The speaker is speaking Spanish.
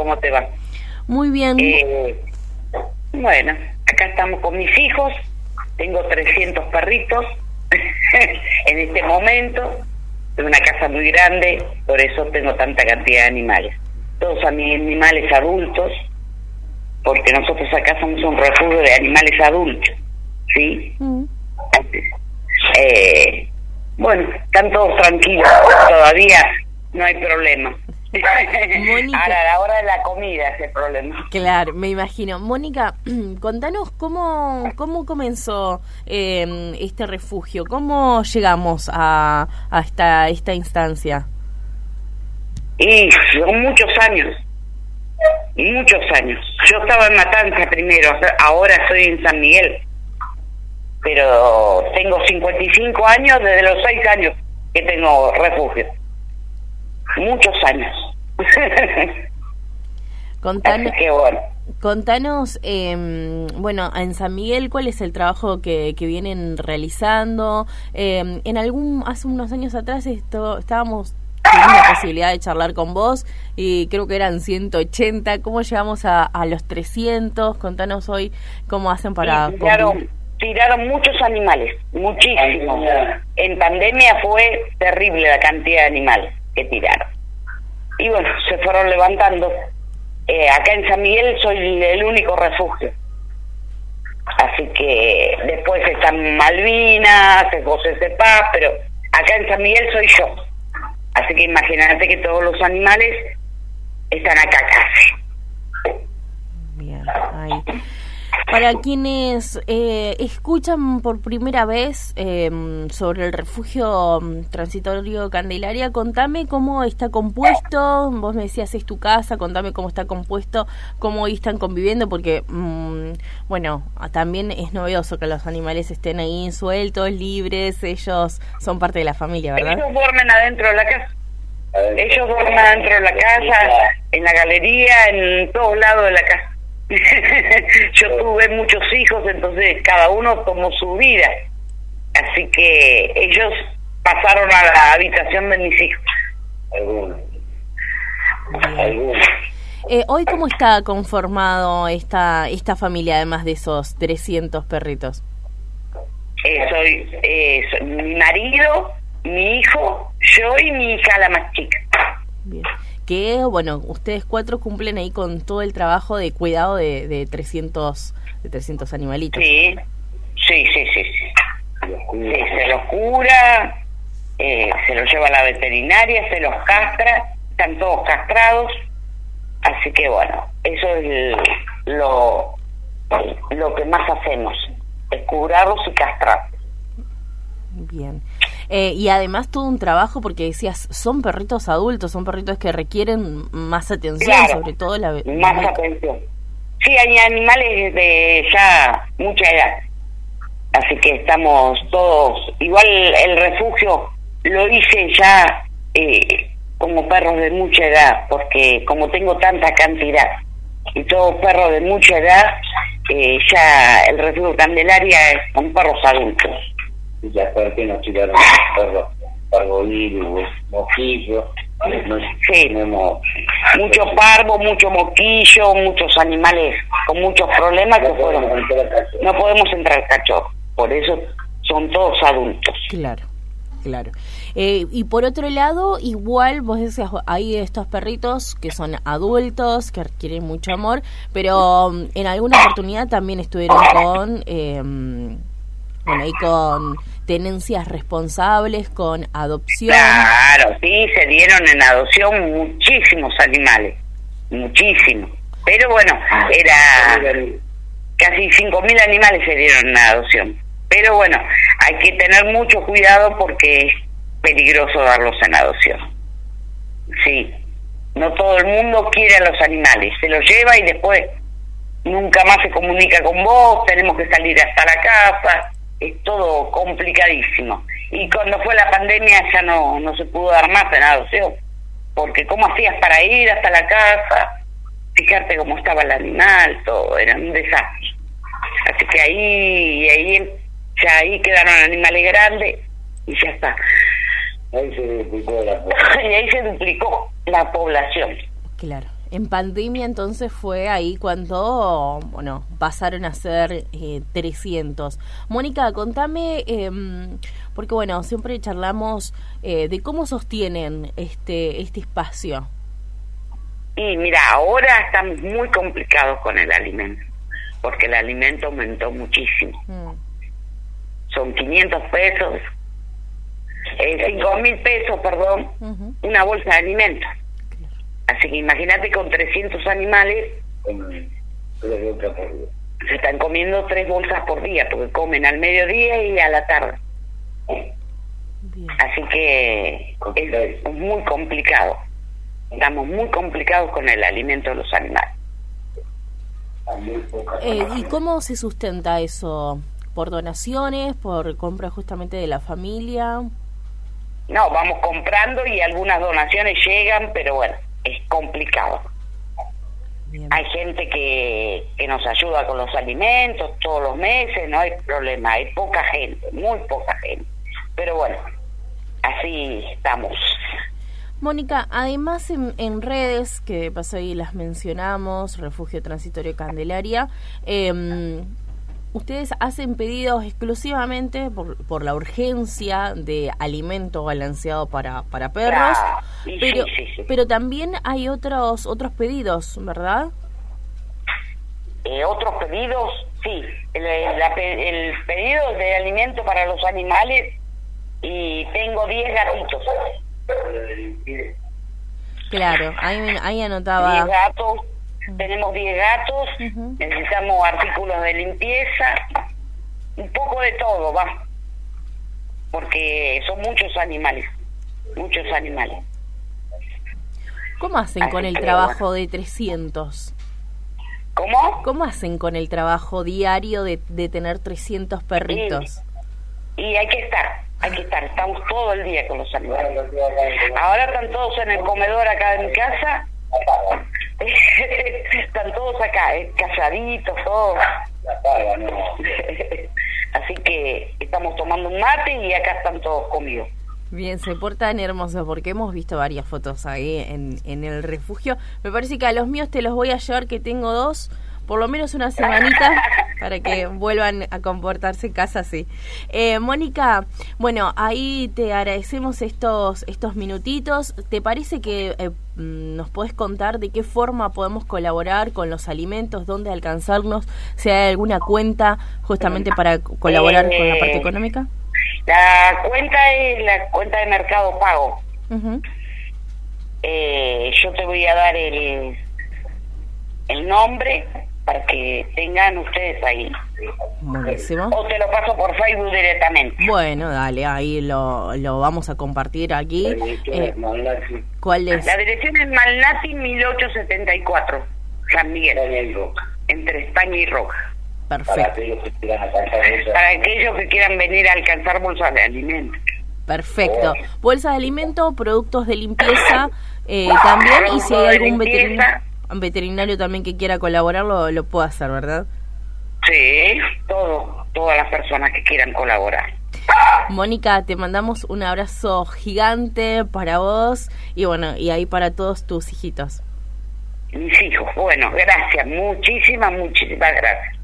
¿Cómo te va? Muy bien. Eh, bueno, acá estamos con mis hijos. Tengo 300 perritos en este momento. Es una casa muy grande, por eso tengo tanta cantidad de animales. Todos animales adultos, porque nosotros acá somos un refugio de animales adultos, ¿sí? Mm. Eh, bueno, están todos tranquilos, todavía no hay problema. Mónica. Ahora, a la hora de la comida es el problema. Claro, me imagino. Mónica, contanos cómo, cómo comenzó eh, este refugio, cómo llegamos a, a esta, esta instancia. Y son muchos años, muchos años. Yo estaba en Matanza primero, ahora estoy en San Miguel, pero tengo 55 años, desde los 6 años que tengo refugio. Muchos años. Contanos, Así que bueno. contanos eh, bueno, en San Miguel, ¿cuál es el trabajo que, que vienen realizando? Eh, en algún, hace unos años atrás esto, estábamos teniendo la posibilidad de charlar con vos y creo que eran 180. ¿Cómo llegamos a, a los 300? Contanos hoy cómo hacen para... Tiraron, tiraron muchos animales, muchísimos. En pandemia fue terrible la cantidad de animales que tiraron. Y bueno, se fueron levantando. Eh, acá en San Miguel soy el único refugio. Así que después están Malvinas, José de Paz, pero acá en San Miguel soy yo. Así que imagínate que todos los animales están acá casi. Bien, ahí. Para quienes eh, escuchan por primera vez eh, sobre el refugio mm, transitorio Candelaria, contame cómo está compuesto. Vos me decías es tu casa, contame cómo está compuesto, cómo hoy están conviviendo, porque, mm, bueno, también es novedoso que los animales estén ahí sueltos, libres, ellos son parte de la familia, ¿verdad? Ellos duermen adentro de la casa. Ellos duermen adentro de la casa, en la galería, en todos lados de la casa. Yo tuve muchos hijos, entonces cada uno tomó su vida. Así que ellos pasaron a la habitación de mis hijos. Algunos. Algunos. Eh, hoy, ¿cómo está conformado esta, esta familia, además de esos 300 perritos? Eh, soy, eh, soy mi marido, mi hijo, yo y mi hija la más chica. Que, bueno, ustedes cuatro cumplen ahí con todo el trabajo de cuidado de, de 300 de 300 animalitos. Sí, sí, sí, sí. se los cura, eh, se los lleva a la veterinaria, se los castra, están todos castrados, así que bueno, eso es el- lo, lo que más hacemos, es curarlos y castrarlos. Bien. Eh, y además todo un trabajo, porque decías, son perritos adultos, son perritos que requieren más atención, Claro, sobre todo la... Más la- atención. Sí, hay animales de ya mucha edad, así que estamos todos, igual el refugio lo hice ya eh, como perros de mucha edad, porque como tengo tanta cantidad y todos perros de mucha edad, eh, ya el refugio Candelaria es con perros adultos. Y ya sabes que nos tiraron perros, parvovirus, mosquillos. No Sí. tenemos. Mucho parvo, mucho moquillo, muchos animales con muchos problemas que No podemos fueron entrar a casa. no podemos entrar cachorro, por eso son todos adultos. Claro, claro. Eh, y por otro lado, igual vos decías, hay estos perritos que son adultos, que requieren mucho amor, pero um, en alguna oportunidad también estuvieron con, eh, bueno, ahí con tenencias responsables, con adopción. Claro, sí, se dieron en adopción muchísimos animales, muchísimos. Pero bueno, era casi 5.000 animales se dieron en adopción. Pero bueno, hay que tener mucho cuidado porque es peligroso darlos en adopción. Sí, no todo el mundo quiere a los animales, se los lleva y después nunca más se comunica con vos, tenemos que salir hasta la casa, es todo complicadísimo. Y cuando fue la pandemia ya no, no se pudo dar más en adopción, porque ¿cómo hacías para ir hasta la casa? Fijarte cómo estaba el animal, todo, era un desastre. Así que ahí, ahí ya ahí quedaron animales grandes y ya está. Ahí se duplicó la y ahí se duplicó la población. Claro. En pandemia entonces fue ahí cuando, bueno, pasaron a ser eh, 300. Mónica, contame, em, porque bueno, siempre charlamos eh, de cómo sostienen este, este espacio. Y mira, ahora estamos muy complicados con el alimento, porque el alimento aumentó muchísimo. Mm. Son 500 pesos, eh, 5 mil pesos, perdón, una bolsa de alimentos. Así que imagínate con 300 animales Comen tres bolsas por día. se están comiendo tres bolsas por día, porque comen al mediodía y a la tarde. Así que es muy complicado. Estamos muy complicados con el alimento de los animales. Hay muy pocas Eh, ¿Y cómo se sustenta eso? ¿Por donaciones? ¿Por compra justamente de la familia? No, vamos comprando y algunas donaciones llegan, pero bueno, es complicado. Bien. Hay gente que, que nos ayuda con los alimentos todos los meses, no hay problema, hay poca gente, muy poca gente. Pero bueno, así estamos. Mónica, además en, en redes, que de paso ahí las mencionamos, Refugio Transitorio Candelaria, eh, ustedes hacen pedidos exclusivamente por, por la urgencia de alimento balanceado para, para perros, Ah, sí, pero, sí, sí. pero también hay otros, otros pedidos, ¿verdad? Eh, otros pedidos, sí, el, la pe- el pedido de alimento para los animales y tengo 10 gatitos. Claro, ahí, ahí 10 anotaba. gatos, tenemos 10 gatos, necesitamos artículos de limpieza, un poco de todo, va. Porque son muchos animales, muchos animales. ¿Cómo hacen Así con el trabajo de 300? ¿Cómo? ¿Cómo hacen con el trabajo diario de, de tener 300 perritos? Y hay que estar, hay que estar, estamos todo el día con los animales. Ahora están todos en el comedor acá de mi casa. están todos acá, eh, calladitos, todos. La paga, no. Así que estamos tomando un mate y acá están todos conmigo. Bien, se portan hermosos porque hemos visto varias fotos ahí en, en el refugio. Me parece que a los míos te los voy a llevar, que tengo dos, por lo menos una semanita, para que vuelvan a comportarse en casa así. Eh, Mónica, bueno, ahí te agradecemos estos, estos minutitos. ¿Te parece que eh, mm, nos puedes contar de qué forma podemos colaborar con los alimentos, dónde alcanzarnos, si hay alguna cuenta justamente para colaborar con la parte Eh, económica? La cuenta es la cuenta de Mercado Pago. Ujú. Eh, yo te voy a dar el, el nombre para que tengan ustedes ahí. Buenísimo. O te lo paso por Facebook directamente. Bueno, dale, ahí lo, lo vamos a compartir aquí. Eh, Malnati, ¿Cuál es? La dirección es Malnati 1874, San Miguel, España y Roca. entre España y Roja. Para Perfecto, aquellos que quieran. Para aquellos que quieran venir a alcanzar bolsas de alimentos. perfecto. Bolsa de alimento, productos de limpieza eh, también, y si hay algún limpieza. Veterinario, veterinario también que quiera colaborar, lo, lo puede hacer, ¿verdad? Sí, todo, todas las personas que quieran colaborar. Mónica, te mandamos un abrazo gigante para vos y bueno, y ahí para todos tus hijitos. Mis hijos, bueno, gracias, muchísimas, muchísimas gracias.